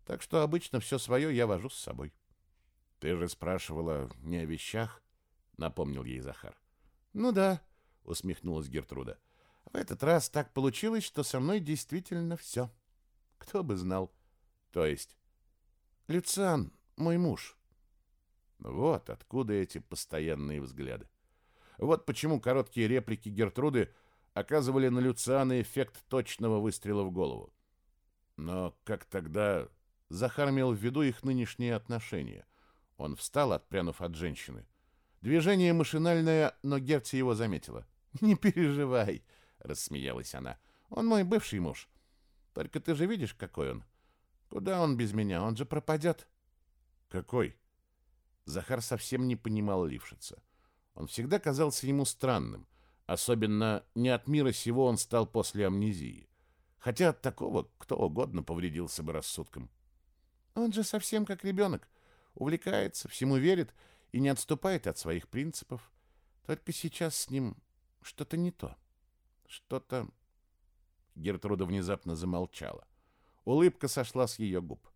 Так что обычно все свое я вожу с собой. Ты же спрашивала не о вещах напомнил ей Захар. Ну да, усмехнулась Гертруда. В этот раз так получилось, что со мной действительно все. Кто бы знал. То есть Люциан, мой муж. Вот откуда эти постоянные взгляды. Вот почему короткие реплики Гертруды оказывали на Люциана эффект точного выстрела в голову. Но как тогда Захар имел в виду их нынешние отношения? Он встал, отпрянув от женщины. Движение машинальное, но Герц его заметила. *laughs* «Не переживай», — рассмеялась она. «Он мой бывший муж. Только ты же видишь, какой он. Куда он без меня? Он же пропадет». «Какой?» Захар совсем не понимал Лившица. Он всегда казался ему странным. Особенно не от мира сего он стал после амнезии. Хотя от такого кто угодно повредился бы рассудком. «Он же совсем как ребенок. Увлекается, всему верит» и не отступает от своих принципов, только сейчас с ним что-то не то. Что-то... Гертруда внезапно замолчала. Улыбка сошла с ее губ.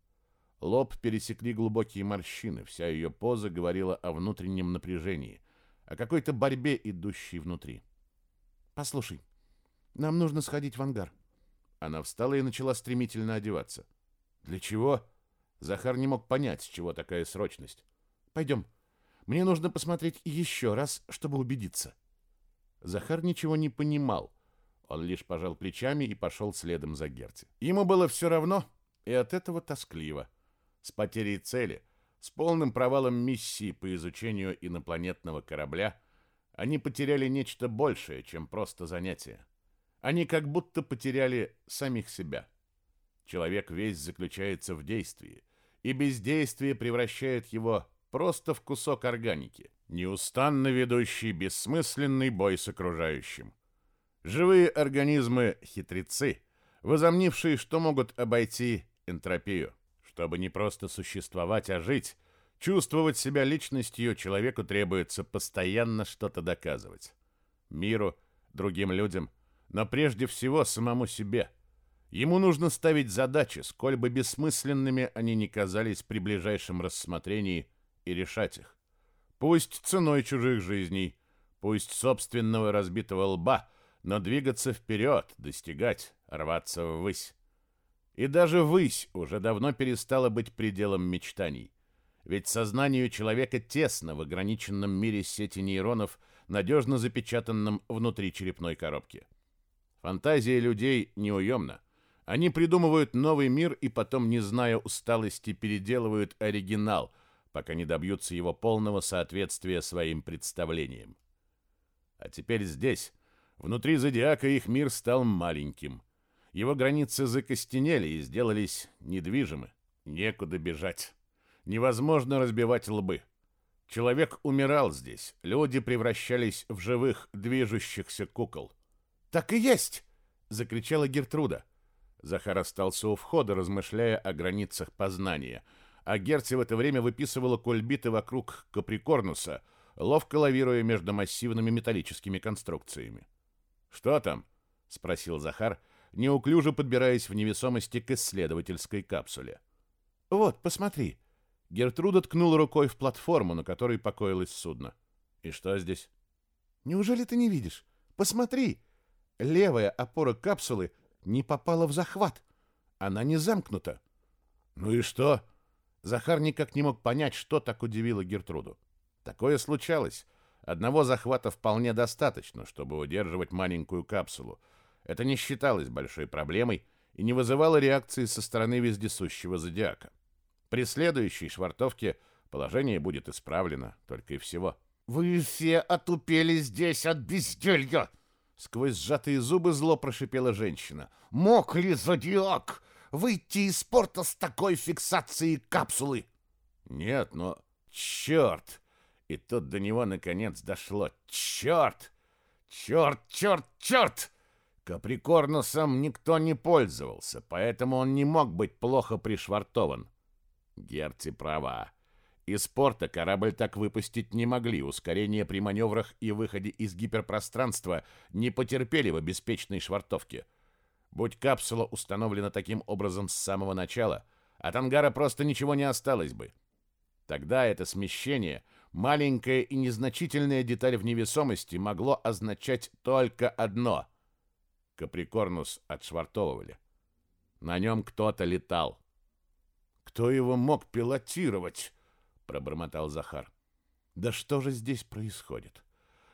Лоб пересекли глубокие морщины, вся ее поза говорила о внутреннем напряжении, о какой-то борьбе, идущей внутри. «Послушай, нам нужно сходить в ангар». Она встала и начала стремительно одеваться. «Для чего?» Захар не мог понять, с чего такая срочность. «Пойдем». Мне нужно посмотреть еще раз, чтобы убедиться. Захар ничего не понимал. Он лишь пожал плечами и пошел следом за Герти. Ему было все равно, и от этого тоскливо. С потерей цели, с полным провалом миссии по изучению инопланетного корабля, они потеряли нечто большее, чем просто занятие. Они как будто потеряли самих себя. Человек весь заключается в действии, и бездействие превращает его просто в кусок органики, неустанно ведущий бессмысленный бой с окружающим. Живые организмы – хитрецы, возомнившие, что могут обойти энтропию. Чтобы не просто существовать, а жить, чувствовать себя личностью человеку требуется постоянно что-то доказывать. Миру, другим людям, но прежде всего самому себе – Ему нужно ставить задачи, сколь бы бессмысленными они ни казались при ближайшем рассмотрении и решать их. Пусть ценой чужих жизней, пусть собственного разбитого лба, но двигаться вперед, достигать, рваться ввысь. И даже высь уже давно перестала быть пределом мечтаний. Ведь сознанию человека тесно в ограниченном мире сети нейронов, надежно запечатанном внутри черепной коробки. Фантазия людей неуемна. Они придумывают новый мир и потом, не зная усталости, переделывают оригинал, пока не добьются его полного соответствия своим представлениям. А теперь здесь, внутри зодиака, их мир стал маленьким. Его границы закостенели и сделались недвижимы. Некуда бежать. Невозможно разбивать лбы. Человек умирал здесь. Люди превращались в живых, движущихся кукол. «Так и есть!» — закричала Гертруда. Захар остался у входа, размышляя о границах познания — а Герци в это время выписывала кольбиты вокруг Каприкорнуса, ловко лавируя между массивными металлическими конструкциями. «Что там?» — спросил Захар, неуклюже подбираясь в невесомости к исследовательской капсуле. «Вот, посмотри!» Гертруда ткнула рукой в платформу, на которой покоилось судно. «И что здесь?» «Неужели ты не видишь? Посмотри!» Левая опора капсулы не попала в захват. Она не замкнута. «Ну и что?» Захар никак не мог понять, что так удивило Гертруду. Такое случалось. Одного захвата вполне достаточно, чтобы удерживать маленькую капсулу. Это не считалось большой проблемой и не вызывало реакции со стороны вездесущего зодиака. При следующей швартовке положение будет исправлено, только и всего. «Вы все отупели здесь от безделья!» Сквозь сжатые зубы зло прошипела женщина. ли зодиак! выйти из порта с такой фиксацией капсулы? Нет, но... Черт! И тут до него наконец дошло. Черт! Черт, черт, черт! Каприкорнусом никто не пользовался, поэтому он не мог быть плохо пришвартован. Герти права. Из порта корабль так выпустить не могли. Ускорение при маневрах и выходе из гиперпространства не потерпели в обеспеченной швартовке. — Будь капсула установлена таким образом с самого начала, от ангара просто ничего не осталось бы. Тогда это смещение, маленькая и незначительная деталь в невесомости, могло означать только одно. Каприкорнус отшвартовывали. На нем кто-то летал. «Кто его мог пилотировать?» — пробормотал Захар. «Да что же здесь происходит?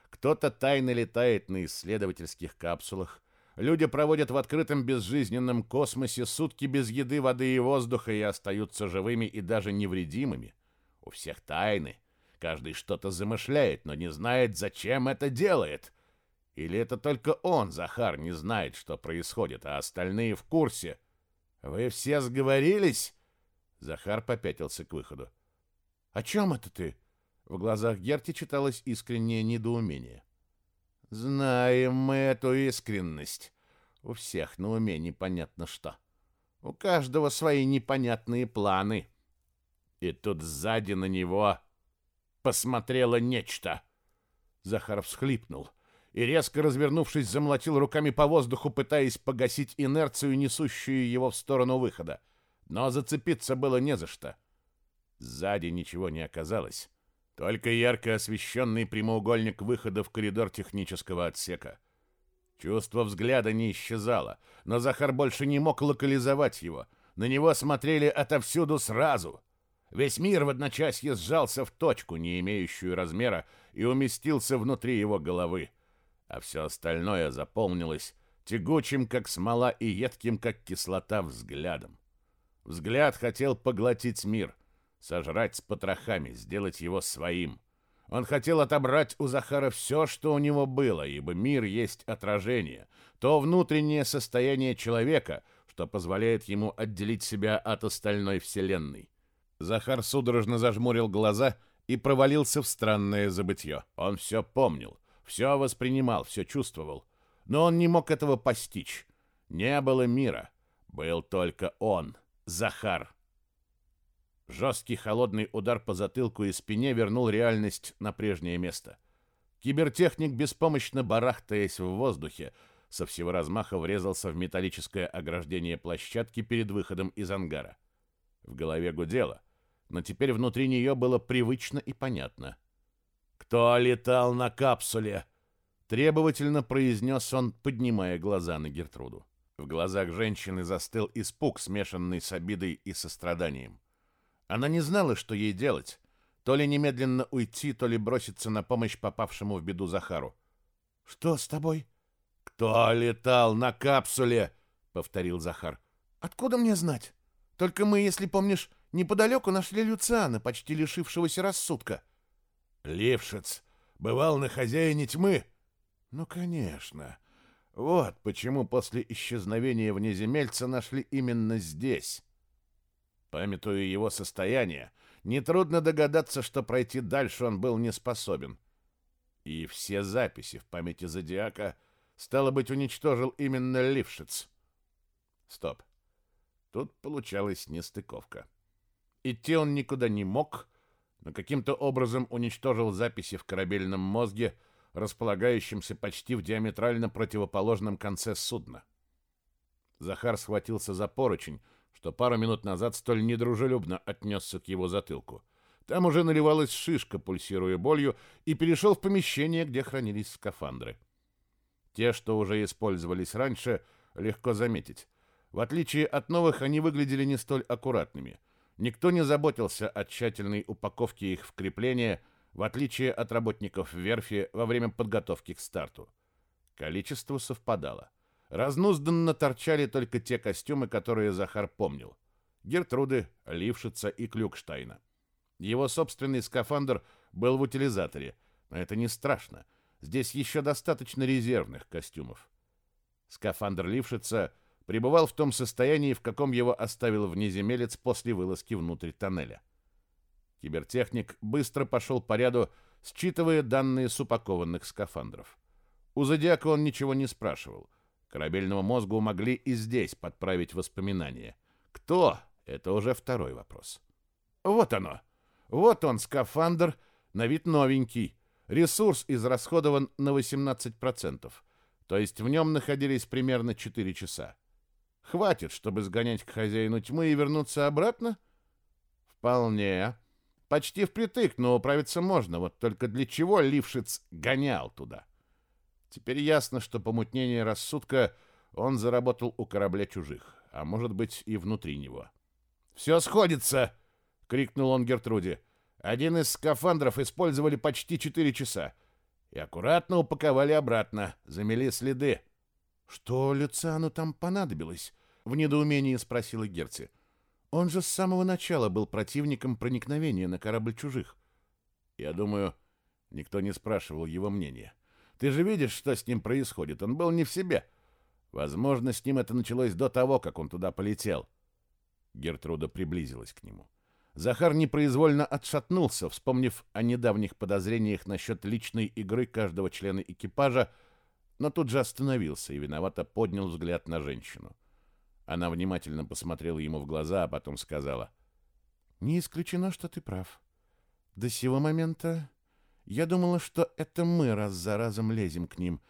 Кто-то тайно летает на исследовательских капсулах, Люди проводят в открытом безжизненном космосе сутки без еды, воды и воздуха и остаются живыми и даже невредимыми. У всех тайны. Каждый что-то замышляет, но не знает, зачем это делает. Или это только он, Захар, не знает, что происходит, а остальные в курсе. Вы все сговорились? Захар попятился к выходу. О чем это ты? В глазах Герти читалось искреннее недоумение. Знаем мы эту искренность. У всех на уме непонятно что. У каждого свои непонятные планы. И тут сзади на него посмотрело нечто. Захаров всхлипнул и, резко развернувшись, замолотил руками по воздуху, пытаясь погасить инерцию, несущую его в сторону выхода. Но зацепиться было не за что. Сзади ничего не оказалось. Только ярко освещенный прямоугольник выхода в коридор технического отсека. Чувство взгляда не исчезало, но Захар больше не мог локализовать его. На него смотрели отовсюду сразу. Весь мир в одночасье сжался в точку, не имеющую размера, и уместился внутри его головы. А все остальное заполнилось тягучим, как смола, и едким, как кислота, взглядом. Взгляд хотел поглотить мир — сожрать с потрохами, сделать его своим. Он хотел отобрать у Захара все, что у него было, ибо мир есть отражение, то внутреннее состояние человека, что позволяет ему отделить себя от остальной вселенной. Захар судорожно зажмурил глаза и провалился в странное забытье. Он все помнил, все воспринимал, все чувствовал, но он не мог этого постичь. Не было мира, был только он, Захар. Жесткий холодный удар по затылку и спине вернул реальность на прежнее место. Кибертехник, беспомощно барахтаясь в воздухе, со всего размаха врезался в металлическое ограждение площадки перед выходом из ангара. В голове гудело, но теперь внутри нее было привычно и понятно. «Кто летал на капсуле?» — требовательно произнес он, поднимая глаза на Гертруду. В глазах женщины застыл испуг, смешанный с обидой и состраданием. Она не знала, что ей делать. То ли немедленно уйти, то ли броситься на помощь попавшему в беду Захару. «Что с тобой?» «Кто летал на капсуле?» — повторил Захар. «Откуда мне знать? Только мы, если помнишь, неподалеку нашли Люциана, почти лишившегося рассудка». «Лившиц бывал на хозяине тьмы?» «Ну, конечно. Вот почему после исчезновения внеземельца нашли именно здесь». Памятуя его состояние, нетрудно догадаться, что пройти дальше он был не способен. И все записи в памяти Зодиака, стало быть, уничтожил именно Лившиц. Стоп. Тут получалась нестыковка. Идти он никуда не мог, но каким-то образом уничтожил записи в корабельном мозге, располагающемся почти в диаметрально противоположном конце судна. Захар схватился за поручень, что пару минут назад столь недружелюбно отнесся к его затылку. Там уже наливалась шишка, пульсируя болью, и перешел в помещение, где хранились скафандры. Те, что уже использовались раньше, легко заметить. В отличие от новых, они выглядели не столь аккуратными. Никто не заботился о тщательной упаковке их в крепление, в отличие от работников верфи во время подготовки к старту. Количество совпадало разнос торчали только те костюмы, которые Захар помнил. Гертруды, Лившица и Клюкштайна. Его собственный скафандр был в утилизаторе, но это не страшно. Здесь еще достаточно резервных костюмов. Скафандр Лившица пребывал в том состоянии, в каком его оставил внеземелец после вылазки внутрь тоннеля. Кибертехник быстро пошел по ряду, считывая данные с упакованных скафандров. У Зодиака он ничего не спрашивал — Корабельному мозгу могли и здесь подправить воспоминания. Кто? Это уже второй вопрос. Вот оно. Вот он, скафандр, на вид новенький. Ресурс израсходован на 18%. То есть в нем находились примерно 4 часа. Хватит, чтобы сгонять к хозяину тьмы и вернуться обратно? Вполне. Почти впритык, но управиться можно. Вот только для чего Лившиц гонял туда? — Теперь ясно, что помутнение рассудка он заработал у корабля чужих, а может быть и внутри него. «Все сходится!» — крикнул он Гертруде. «Один из скафандров использовали почти четыре часа и аккуратно упаковали обратно, замели следы». «Что Люциану там понадобилось?» — в недоумении спросила Герци. «Он же с самого начала был противником проникновения на корабль чужих». «Я думаю, никто не спрашивал его мнения». Ты же видишь, что с ним происходит. Он был не в себе. Возможно, с ним это началось до того, как он туда полетел. Гертруда приблизилась к нему. Захар непроизвольно отшатнулся, вспомнив о недавних подозрениях насчет личной игры каждого члена экипажа, но тут же остановился и виновато поднял взгляд на женщину. Она внимательно посмотрела ему в глаза, а потом сказала, «Не исключено, что ты прав. До сего момента я думала, что это мы раз за разом лезем к ним,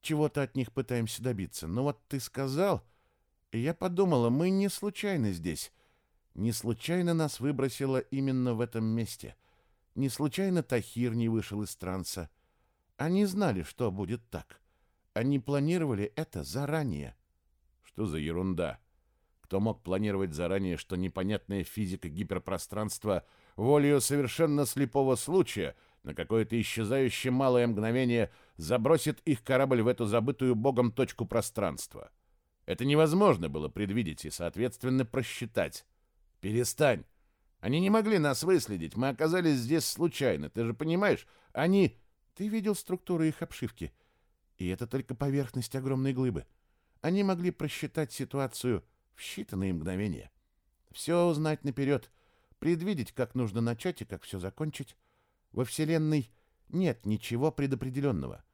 чего-то от них пытаемся добиться. Но вот ты сказал, и я подумала, мы не случайно здесь. Не случайно нас выбросило именно в этом месте. Не случайно Тахир не вышел из транса. Они знали, что будет так. Они планировали это заранее. Что за ерунда? Кто мог планировать заранее, что непонятная физика гиперпространства волею совершенно слепого случая — на какое-то исчезающее малое мгновение забросит их корабль в эту забытую богом точку пространства. Это невозможно было предвидеть и, соответственно, просчитать. «Перестань! Они не могли нас выследить, мы оказались здесь случайно, ты же понимаешь? Они...» «Ты видел структуру их обшивки?» И это только поверхность огромной глыбы. Они могли просчитать ситуацию в считанные мгновения. Все узнать наперед, предвидеть, как нужно начать и как все закончить. Во Вселенной нет ничего предопределенного.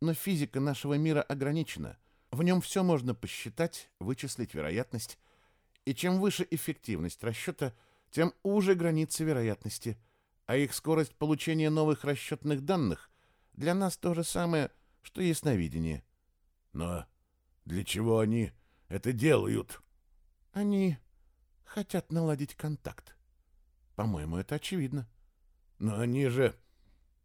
Но физика нашего мира ограничена. В нем все можно посчитать, вычислить вероятность. И чем выше эффективность расчета, тем уже границы вероятности. А их скорость получения новых расчетных данных для нас то же самое, что ясновидение. Но для чего они это делают? Они хотят наладить контакт. По-моему, это очевидно. — но они же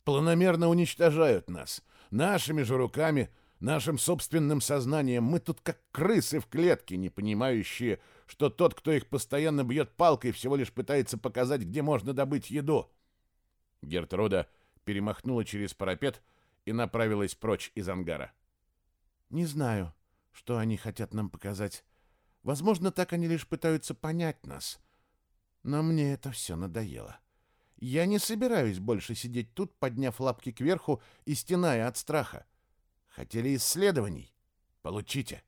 планомерно уничтожают нас. Нашими же руками, нашим собственным сознанием. Мы тут как крысы в клетке, не понимающие, что тот, кто их постоянно бьет палкой, всего лишь пытается показать, где можно добыть еду. Гертруда перемахнула через парапет и направилась прочь из ангара. «Не знаю, что они хотят нам показать. Возможно, так они лишь пытаются понять нас. Но мне это все надоело». Я не собираюсь больше сидеть тут, подняв лапки кверху и стеная от страха. Хотели исследований? Получите.